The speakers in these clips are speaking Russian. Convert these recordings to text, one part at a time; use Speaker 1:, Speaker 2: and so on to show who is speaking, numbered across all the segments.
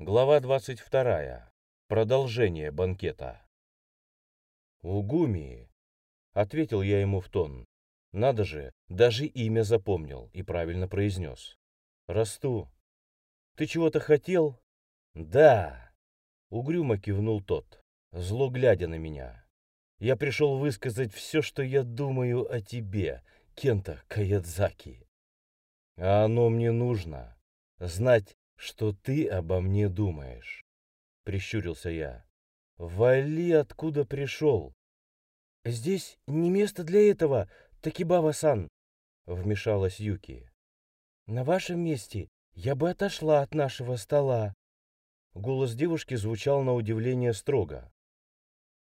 Speaker 1: Глава 22. Продолжение банкета. «Угуми!» — ответил я ему в тон. Надо же, даже имя запомнил и правильно произнес. «Расту. Ты чего-то хотел?» «Да!» — угрюмо кивнул тот, зло глядя на меня. «Я пришел высказать все, что я думаю о тебе, Кента Каядзаки. А оно мне нужно. Знать что ты обо мне думаешь?» Прищурился я. «Вали, откуда пришел!» «Здесь не место для этого, Такибава-сан!» Вмешалась Юки. «На вашем месте я бы отошла от нашего стола!» Голос девушки звучал на удивление строго.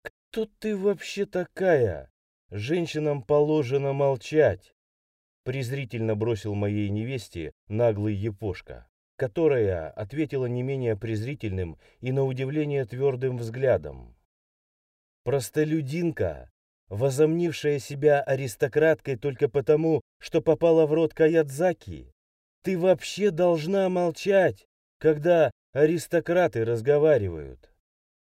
Speaker 1: «Кто ты вообще такая? Женщинам положено молчать!» презрительно бросил моей невесте наглый епошка которая ответила не менее презрительным и на удивление твердым взглядом. Простолюдинка, возомнившая себя аристократкой только потому, что попала в рот Каядзаки, ты вообще должна молчать, когда аристократы разговаривают.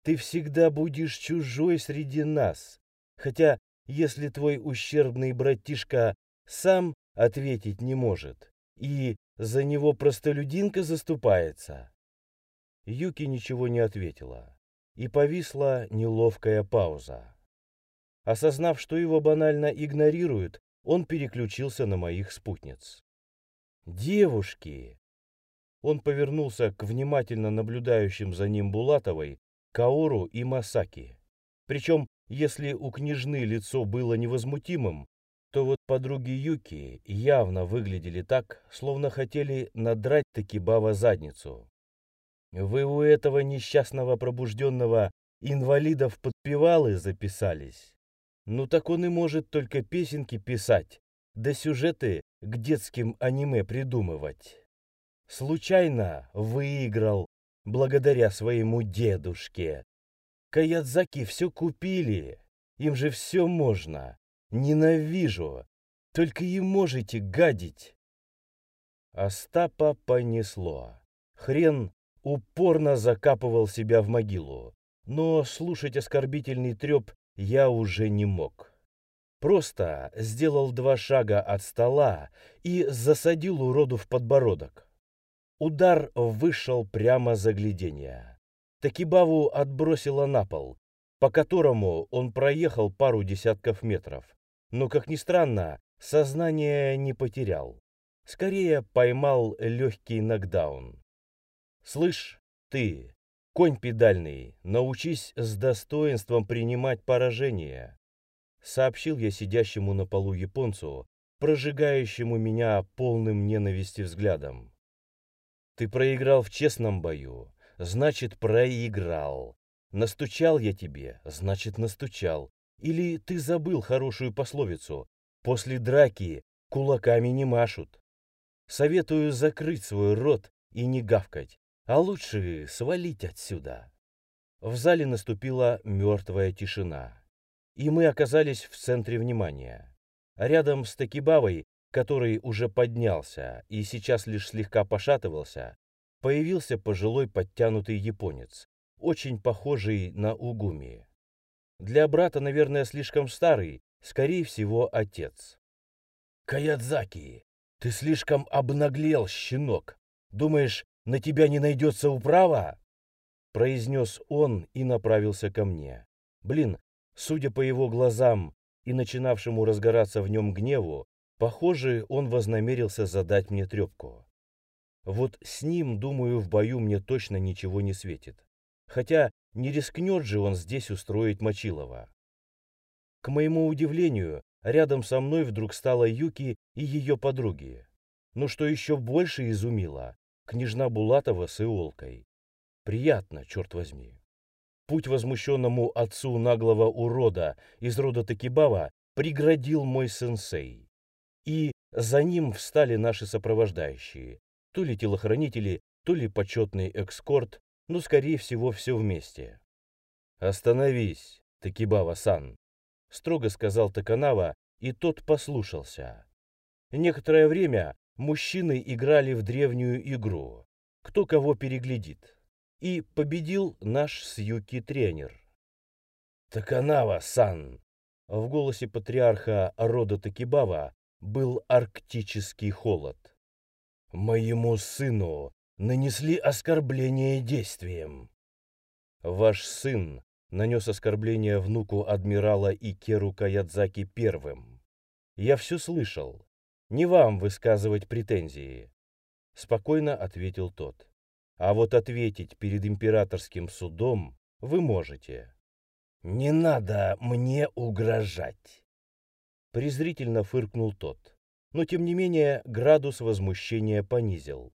Speaker 1: Ты всегда будешь чужой среди нас, хотя если твой ущербный братишка сам ответить не может и за него простолюдинка заступается. Юки ничего не ответила, и повисла неловкая пауза. Осознав, что его банально игнорируют, он переключился на моих спутниц. «Девушки!» Он повернулся к внимательно наблюдающим за ним Булатовой, Каору и Масаки. Причем, если у княжны лицо было невозмутимым, то вот подруги Юки явно выглядели так, словно хотели надрать Такибава задницу. Вы у этого несчастного пробужденного инвалида в подпевалы записались? Ну так он и может только песенки писать, да сюжеты к детским аниме придумывать. Случайно выиграл благодаря своему дедушке. Каядзаки все купили, им же все можно. Ненавижу. Только и можете гадить. Остапа понесло. Хрен упорно закапывал себя в могилу. Но слушать оскорбительный треп я уже не мог. Просто сделал два шага от стола и засадил уроду в подбородок. Удар вышел прямо за глядение. Такибаву отбросило на пол, по которому он проехал пару десятков метров но, как ни странно, сознание не потерял. Скорее поймал легкий нокдаун. «Слышь, ты, конь педальный, научись с достоинством принимать поражение», сообщил я сидящему на полу японцу, прожигающему меня полным ненависти взглядом. «Ты проиграл в честном бою, значит, проиграл. Настучал я тебе, значит, настучал. Или ты забыл хорошую пословицу «После драки кулаками не машут». Советую закрыть свой рот и не гавкать, а лучше свалить отсюда. В зале наступила мертвая тишина, и мы оказались в центре внимания. Рядом с Такибавой, который уже поднялся и сейчас лишь слегка пошатывался, появился пожилой подтянутый японец, очень похожий на Угуми. Для брата, наверное, слишком старый, скорее всего, отец. «Каядзаки, ты слишком обнаглел, щенок. Думаешь, на тебя не найдется управа?» Произнес он и направился ко мне. Блин, судя по его глазам и начинавшему разгораться в нем гневу, похоже, он вознамерился задать мне трепку. Вот с ним, думаю, в бою мне точно ничего не светит. Хотя не рискнет же он здесь устроить Мочилова. К моему удивлению, рядом со мной вдруг стала Юки и ее подруги. Но что еще больше изумило, княжна Булатова с Иолкой. Приятно, черт возьми. Путь возмущенному отцу наглого урода из рода Такибава преградил мой сенсей. И за ним встали наши сопровождающие, то ли телохранители, то ли почетный экскорт, но, скорее всего, все вместе. «Остановись, Такибава-сан», — строго сказал Таканава, и тот послушался. Некоторое время мужчины играли в древнюю игру «Кто кого переглядит». и победил наш Сьюки-тренер. «Таканава-сан!» В голосе патриарха рода Такибава был арктический холод. «Моему сыну нанесли оскорбление действием». «Ваш сын нанес оскорбление внуку адмирала Икеру Каядзаки первым. Я все слышал. Не вам высказывать претензии. Спокойно ответил тот. А вот ответить перед императорским судом вы можете. Не надо мне угрожать. Презрительно фыркнул тот. Но тем не менее градус возмущения понизил.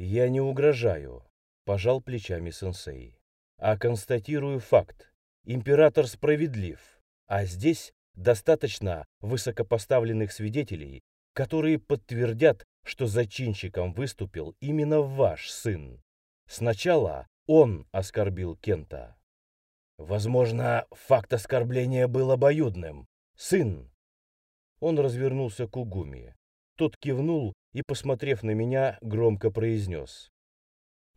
Speaker 1: Я не угрожаю, пожал плечами сенсей а констатирую факт. Император справедлив, а здесь достаточно высокопоставленных свидетелей, которые подтвердят, что зачинщиком выступил именно ваш сын. Сначала он оскорбил Кента. Возможно, факт оскорбления был обоюдным. Сын. Он развернулся к Угуми. Тот кивнул и, посмотрев на меня, громко произнес.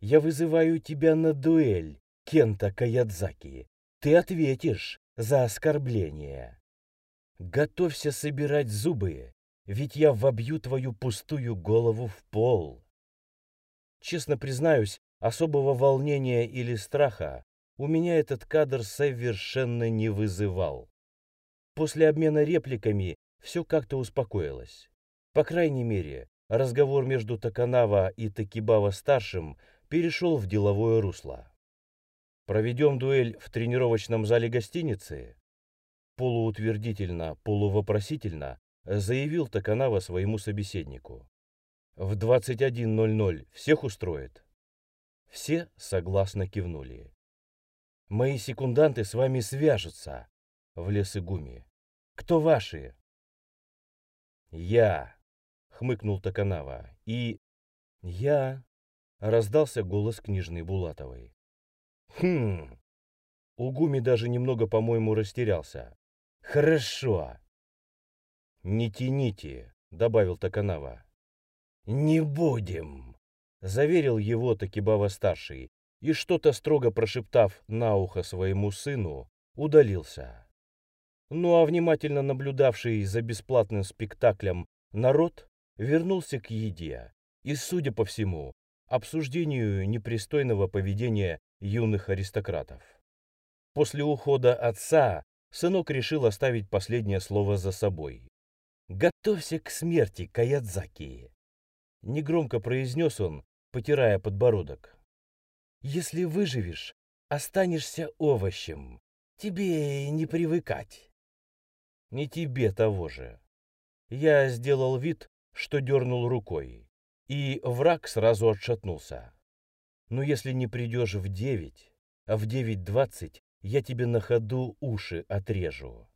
Speaker 1: «Я вызываю тебя на дуэль, Кента Каядзаки, ты ответишь за оскорбление. Готовься собирать зубы, ведь я вобью твою пустую голову в пол. Честно признаюсь, особого волнения или страха у меня этот кадр совершенно не вызывал. После обмена репликами все как-то успокоилось. По крайней мере, разговор между Таканава и Такибава-старшим перешел в деловое русло. Проведем дуэль в тренировочном зале гостиницы? Полуутвердительно, полувопросительно заявил Токанава своему собеседнику. В 21.00 всех устроит? Все согласно кивнули. Мои секунданты с вами свяжутся, влез Игуми. Кто ваши? Я, хмыкнул Токанава. И я, раздался голос княжны Булатовой. Хм. Угуми даже немного, по-моему, растерялся. Хорошо. Не тяните, добавил Таканава. Не будем, заверил его Такибава-старший и, что-то строго прошептав на ухо своему сыну, удалился. Ну а внимательно наблюдавший за бесплатным спектаклем народ вернулся к еде и, судя по всему, обсуждению непристойного поведения юных аристократов. После ухода отца сынок решил оставить последнее слово за собой. «Готовься к смерти, Каядзаки!» Негромко произнес он, потирая подбородок. «Если выживешь, останешься овощем. Тебе не привыкать». «Не тебе того же». Я сделал вид, что дернул рукой, и враг сразу отшатнулся. Но если не придешь в девять, а в девять двадцать я тебе на ходу уши отрежу.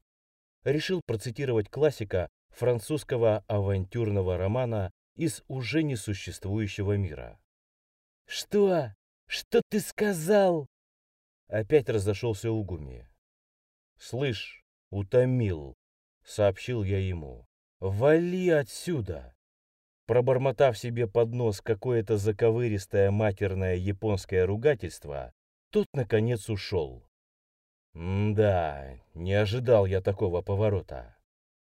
Speaker 1: Решил процитировать классика французского авантюрного романа из уже несуществующего мира. «Что? Что ты сказал?» Опять разошелся Угуми. «Слышь, утомил», — сообщил я ему. «Вали отсюда!» Пробормотав себе под нос какое-то заковыристое матерное японское ругательство, тот, наконец, ушел. «Да, не ожидал я такого поворота».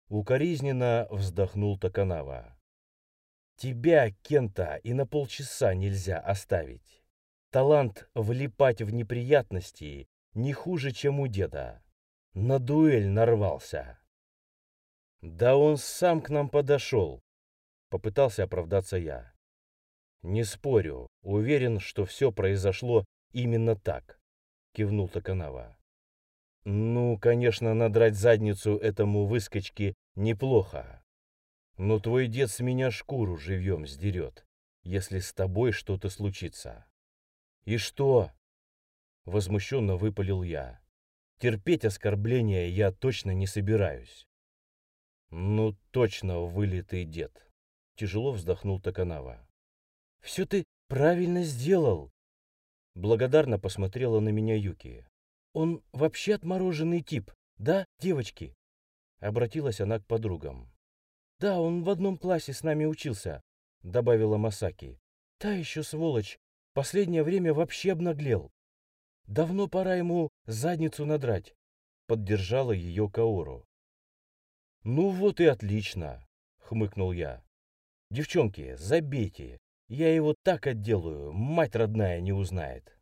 Speaker 1: Укоризненно вздохнул Токанава. «Тебя, Кента, и на полчаса нельзя оставить. Талант влипать в неприятности не хуже, чем у деда. На дуэль нарвался». «Да он сам к нам подошел», Попытался оправдаться я. Не спорю, уверен, что все произошло именно так, кивнул Токанава. Ну, конечно, надрать задницу этому выскочке неплохо. Но твой дед с меня шкуру живьем сдерет, если с тобой что-то случится. И что? Возмущенно выпалил я. Терпеть оскорбления я точно не собираюсь. Ну, точно вылитый дед. Тяжело вздохнул Токанава. «Все ты правильно сделал!» Благодарно посмотрела на меня Юки. «Он вообще отмороженный тип, да, девочки?» Обратилась она к подругам. «Да, он в одном классе с нами учился», — добавила Масаки. «Та еще сволочь. Последнее время вообще обнаглел. Давно пора ему задницу надрать, поддержала ее Каору. Ну вот и отлично, хмыкнул я. Девчонки, забейте, я его так отделаю, мать родная не узнает.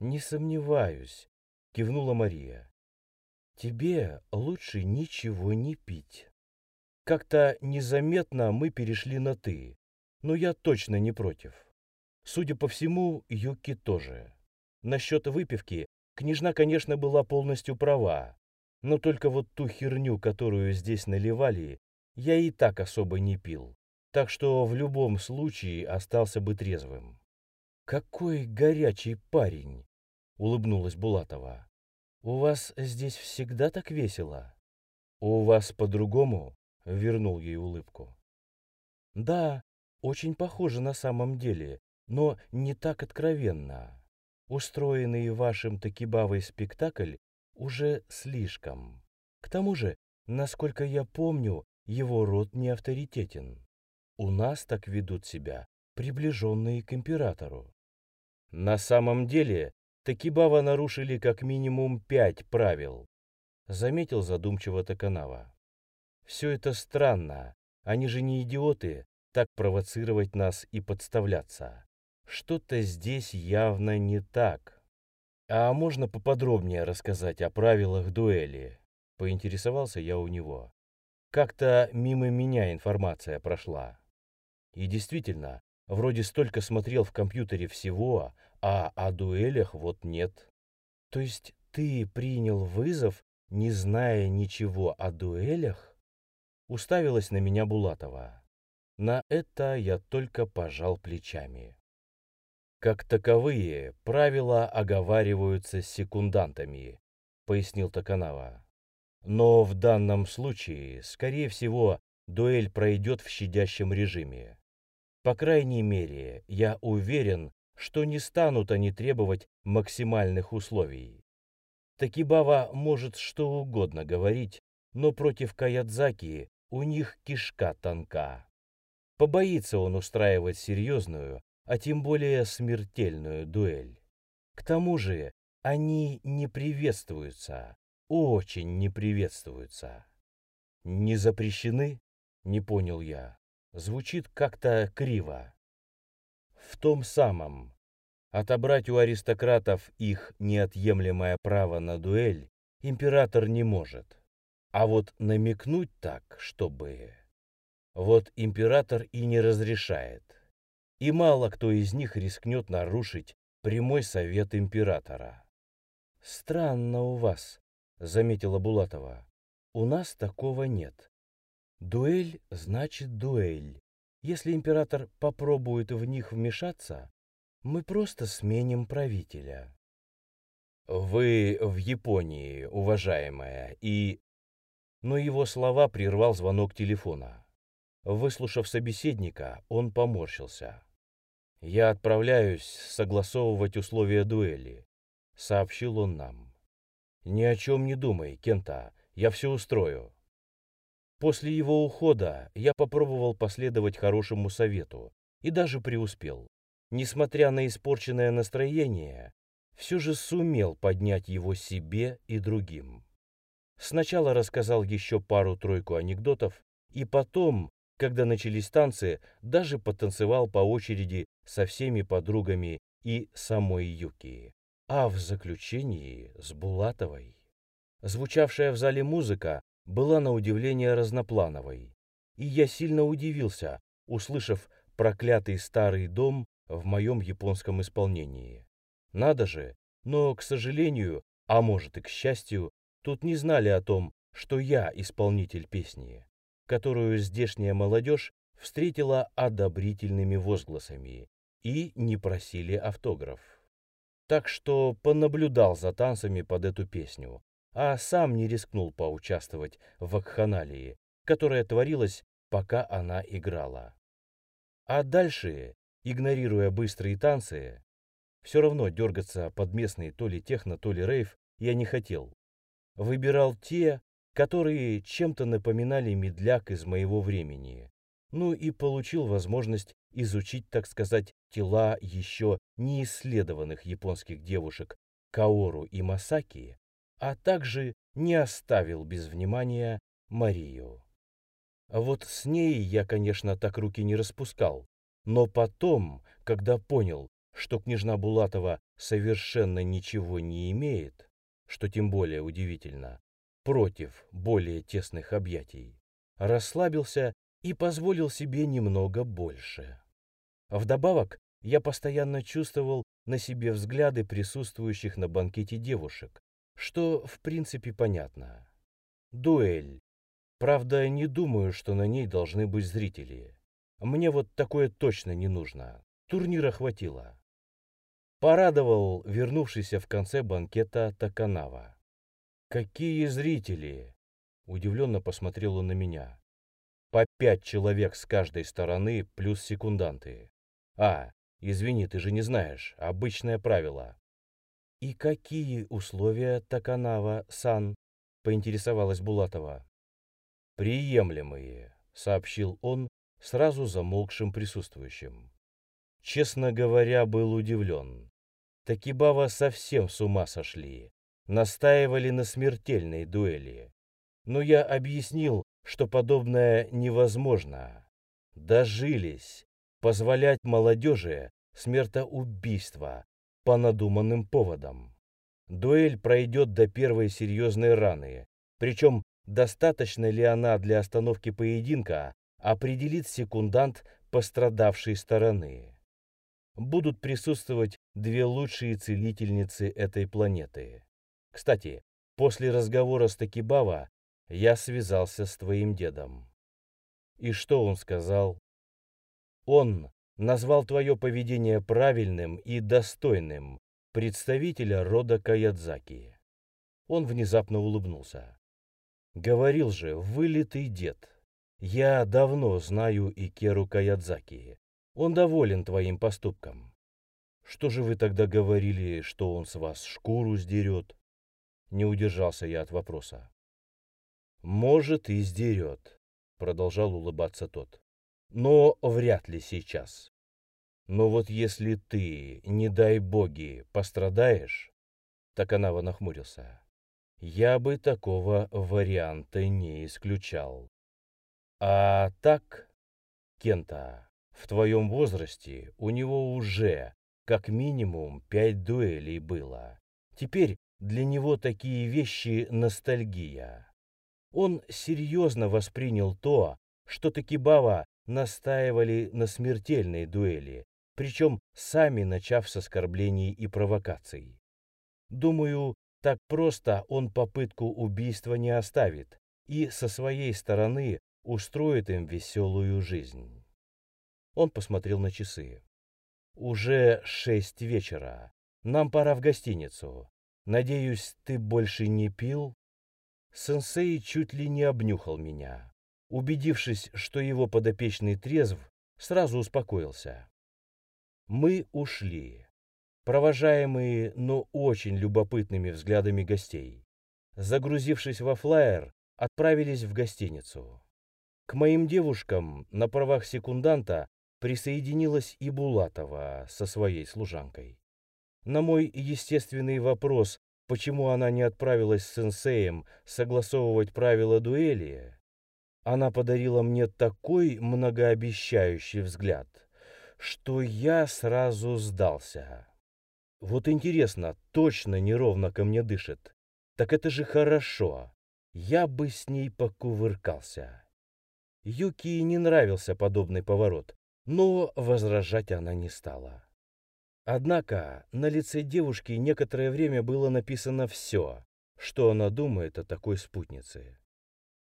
Speaker 1: Не сомневаюсь, кивнула Мария. Тебе лучше ничего не пить. Как-то незаметно мы перешли на «ты», но я точно не против. Судя по всему, Юки тоже. Насчет выпивки княжна, конечно, была полностью права, но только вот ту херню, которую здесь наливали, я и так особо не пил, так что в любом случае остался бы трезвым. «Какой горячий парень!» — улыбнулась Булатова. «У вас здесь всегда так весело?» «У вас по-другому?» — вернул ей улыбку. «Да, очень похоже на самом деле, но не так откровенно. Устроенный вашим Такибавой спектакль уже слишком. К тому же, насколько я помню, его род не авторитетен. У нас так ведут себя приближенные к императору. На самом деле, Такибава нарушили как минимум пять правил, заметил задумчиво Таканава. Все это странно, они же не идиоты, так провоцировать нас и подставляться. Что-то здесь явно не так. А можно поподробнее рассказать о правилах дуэли? Поинтересовался я у него. Как-то мимо меня информация прошла. И действительно, вроде столько смотрел в компьютере всего, а о дуэлях вот нет. То есть ты принял вызов, не зная ничего о дуэлях? Уставилась на меня Булатова. На это я только пожал плечами. Как таковые, правила оговариваются секундантами, пояснил Токанава. Но в данном случае, скорее всего, дуэль пройдет в щадящем режиме. По крайней мере, я уверен, что не станут они требовать максимальных условий. Такибава может что угодно говорить, но против Каядзаки у них кишка тонка. Побоится он устраивать серьезную, а тем более смертельную дуэль. К тому же они не приветствуются, очень не приветствуются. Не запрещены? Не понял я. Звучит как-то криво. В том самом. Отобрать у аристократов их неотъемлемое право на дуэль император не может. А вот намекнуть так, чтобы... Вот император и не разрешает. И мало кто из них рискнет нарушить прямой совет императора. «Странно у вас», — заметила Булатова. «У нас такого нет. Дуэль значит дуэль. Если император попробует в них вмешаться, мы просто сменим правителя». «Вы в Японии, уважаемая, и...» Но его слова прервал звонок телефона. Выслушав собеседника, он поморщился. «Я отправляюсь согласовывать условия дуэли», — сообщил он нам. «Ни о чем не думай, Кента, я все устрою». После его ухода я попробовал последовать хорошему совету и даже преуспел. Несмотря на испорченное настроение, все же сумел поднять его себе и другим. Сначала рассказал еще пару-тройку анекдотов, и потом когда начались танцы, даже потанцевал по очереди со всеми подругами и самой Юки. А в заключении с Булатовой. Звучавшая в зале музыка была на удивление разноплановой. И я сильно удивился, услышав проклятый старый дом в моем японском исполнении. Надо же, но, к сожалению, а может и к счастью, тут не знали о том, что я исполнитель песни которую здешняя молодежь встретила одобрительными возгласами и не просили автограф. Так что понаблюдал за танцами под эту песню, а сам не рискнул поучаствовать в вакханалии, которая творилась, пока она играла. А дальше, игнорируя быстрые танцы, все равно дергаться под местный то ли техно, то ли рейв я не хотел. Выбирал те, которые чем-то напоминали медляк из моего времени. Ну и получил возможность изучить, так сказать, тела еще неисследованных японских девушек Каору и Масаки, а также не оставил без внимания Марию. Вот с ней я, конечно, так руки не распускал, но потом, когда понял, что княжна Булатова совершенно ничего не имеет, что тем более удивительно, против более тесных объятий, расслабился и позволил себе немного больше. Вдобавок, я постоянно чувствовал на себе взгляды присутствующих на банкете девушек, что в принципе понятно. Дуэль. Правда, не думаю, что на ней должны быть зрители. Мне вот такое точно не нужно. Турнира хватило. Порадовал вернувшийся в конце банкета Таканава. «Какие зрители!» Удивленно посмотрел он на меня. «По пять человек с каждой стороны, плюс секунданты. А, извини, ты же не знаешь, обычное правило». «И какие условия Таканава-сан?» поинтересовалась Булатова. «Приемлемые», — сообщил он сразу замолкшим присутствующим. Честно говоря, был удивлен. Такибава совсем с ума сошли. Настаивали на смертельной дуэли. Но я объяснил, что подобное невозможно. Дожились позволять молодежи смертоубийство по надуманным поводам. Дуэль пройдет до первой серьезной раны, причем достаточно ли она для остановки поединка, определит секундант пострадавшей стороны будут присутствовать две лучшие целительницы этой планеты. Кстати, после разговора с Такибава я связался с твоим дедом. И что он сказал? Он назвал твое поведение правильным и достойным представителя рода Каядзаки. Он внезапно улыбнулся. Говорил же, вылитый дед. Я давно знаю Икеру Каядзаки. Он доволен твоим поступком. Что же вы тогда говорили, что он с вас шкуру сдерет? Не удержался я от вопроса. Может, и сдерет, продолжал улыбаться тот. Но вряд ли сейчас. Но вот если ты, не дай боги, пострадаешь, так она нахмурился. Я бы такого варианта не исключал. А так, Кента, в твоем возрасте у него уже как минимум пять дуэлей было. Теперь для него такие вещи ностальгия. Он серьезно воспринял то, что Такибава настаивали на смертельной дуэли, причем сами начав с оскорблений и провокаций. Думаю, так просто он попытку убийства не оставит и со своей стороны устроит им веселую жизнь. Он посмотрел на часы. «Уже шесть вечера. Нам пора в гостиницу. Надеюсь, ты больше не пил?» Сенсей чуть ли не обнюхал меня. Убедившись, что его подопечный трезв, сразу успокоился. Мы ушли, провожаемые, но очень любопытными взглядами гостей. Загрузившись во флайер, отправились в гостиницу. К моим девушкам на правах секунданта присоединилась и Булатова со своей служанкой. На мой естественный вопрос, почему она не отправилась с сенсеем согласовывать правила дуэли, она подарила мне такой многообещающий взгляд, что я сразу сдался. Вот интересно, точно неровно ко мне дышит. Так это же хорошо. Я бы с ней покувыркался. Юки не нравился подобный поворот, но возражать она не стала. Однако на лице девушки некоторое время было написано все, что она думает о такой спутнице.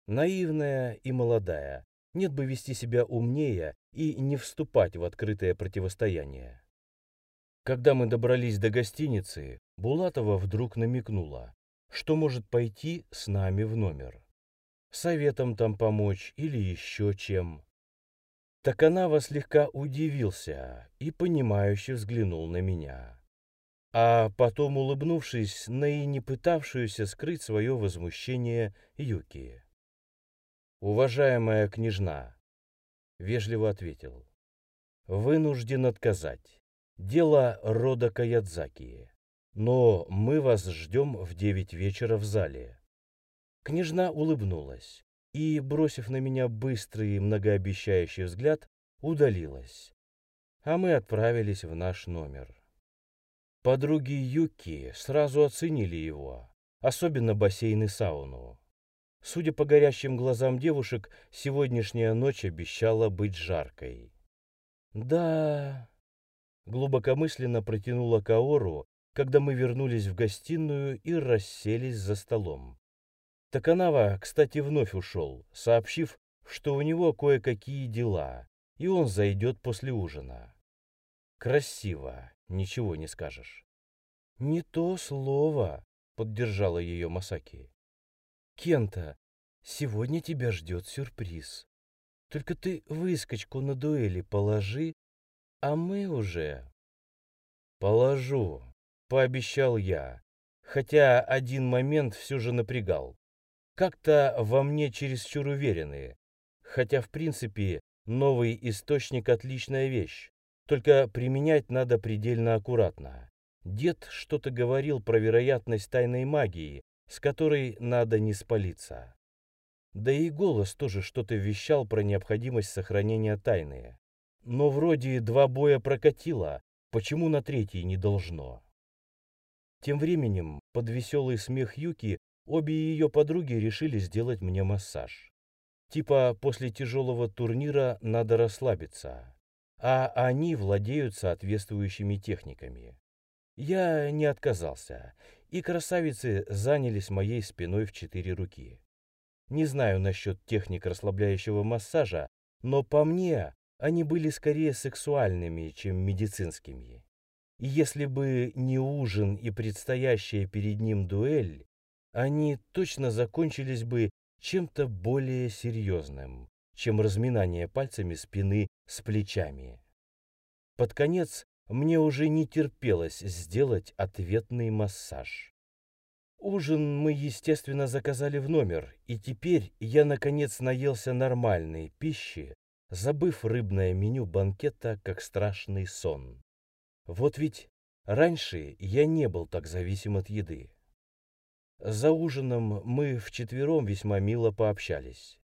Speaker 1: Наивная и молодая, нет бы вести себя умнее и не вступать в открытое противостояние. Когда мы добрались до гостиницы, Булатова вдруг намекнула, что может пойти с нами в номер. Советом там помочь или еще чем. Таканава слегка удивился и понимающе взглянул на меня. А потом, улыбнувшись на и не пытавшуюся скрыть свое возмущение Юки. «Уважаемая княжна», — вежливо ответил, — «вынужден отказать. Дело рода Каядзаки. Но мы вас ждем в девять вечера в зале. Княжна улыбнулась и, бросив на меня быстрый многообещающий взгляд, удалилась. А мы отправились в наш номер. Подруги Юки сразу оценили его, особенно бассейн и сауну. Судя по горящим глазам девушек, сегодняшняя ночь обещала быть жаркой. «Да...» — глубокомысленно протянула Каору, когда мы вернулись в гостиную и расселись за столом. Таканава, кстати, вновь ушел, сообщив, что у него кое-какие дела, и он зайдет после ужина. Красиво, ничего не скажешь. «Не то слово», — поддержала ее Масаки. «Кента, сегодня тебя ждет сюрприз. Только ты выскочку на дуэли положи, а мы уже...» «Положу», — пообещал я, хотя один момент все же напрягал. Как-то во мне чересчур уверенные, хотя в принципе новый источник отличная вещь, только применять надо предельно аккуратно. Дед что-то говорил про вероятность тайной магии, с которой надо не спалиться. Да и голос тоже что-то вещал про необходимость сохранения тайны. Но вроде два боя прокатило, почему на третий не должно? Тем временем, под веселый смех Юки, обе ее подруги решили сделать мне массаж. Типа после тяжелого турнира надо расслабиться, а они владеют соответствующими техниками. Я не отказался, и красавицы занялись моей спиной в четыре руки. Не знаю насчет техник расслабляющего массажа, но по мне они были скорее сексуальными, чем медицинскими. И если бы не ужин и предстоящая перед ним дуэль, они точно закончились бы чем-то более серьезным, чем разминание пальцами спины с плечами. Под конец мне уже не терпелось сделать ответный массаж. Ужин мы, естественно, заказали в номер, и теперь я, наконец, наелся нормальной пищи, забыв рыбное меню банкета как страшный сон. Вот ведь раньше я не был так зависим от еды. За ужином мы вчетвером весьма мило пообщались.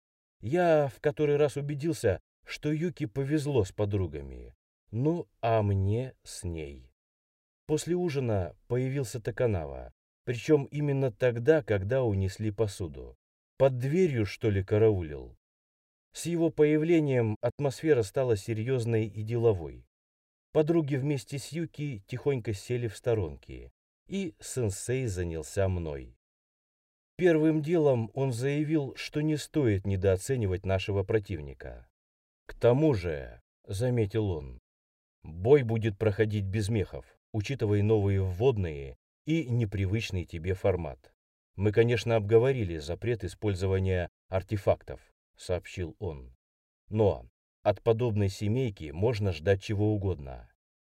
Speaker 1: Я в который раз убедился, что Юки повезло с подругами. Ну, а мне с ней. После ужина появился Таканава, причем именно тогда, когда унесли посуду. Под дверью, что ли, караулил. С его появлением атмосфера стала серьезной и деловой. Подруги вместе с Юки тихонько сели в сторонки, и сенсей занялся мной. Первым делом он заявил, что не стоит недооценивать нашего противника. К тому же, заметил он, Бой будет проходить без мехов, учитывая новые вводные и непривычный тебе формат. Мы, конечно, обговорили запрет использования артефактов, сообщил он. Но от подобной семейки можно ждать чего угодно.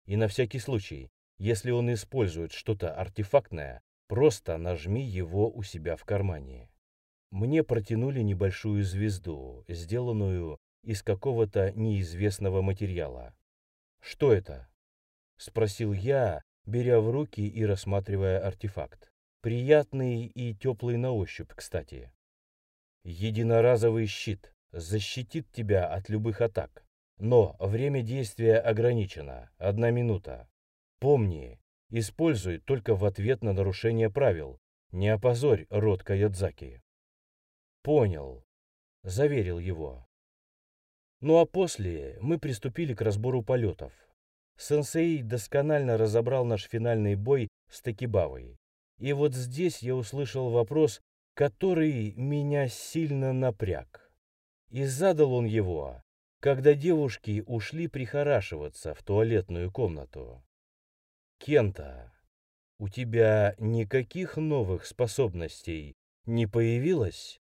Speaker 1: И на всякий случай, если он использует что-то артефактное, просто нажми его у себя в кармане. Мне протянули небольшую звезду, сделанную из какого-то неизвестного материала. «Что это?» — спросил я, беря в руки и рассматривая артефакт. Приятный и теплый на ощупь, кстати. Единоразовый щит защитит тебя от любых атак. Но время действия ограничено, одна минута. Помни, используй только в ответ на нарушение правил. Не опозорь род Каядзаки. Понял, заверил его. Ну а после мы приступили к разбору полетов. Сенсей досконально разобрал наш финальный бой с Такибавой. И вот здесь я услышал вопрос, который меня сильно напряг. И задал он его, когда девушки ушли прихорашиваться в туалетную комнату. «Кента, у тебя никаких новых способностей не появилось?»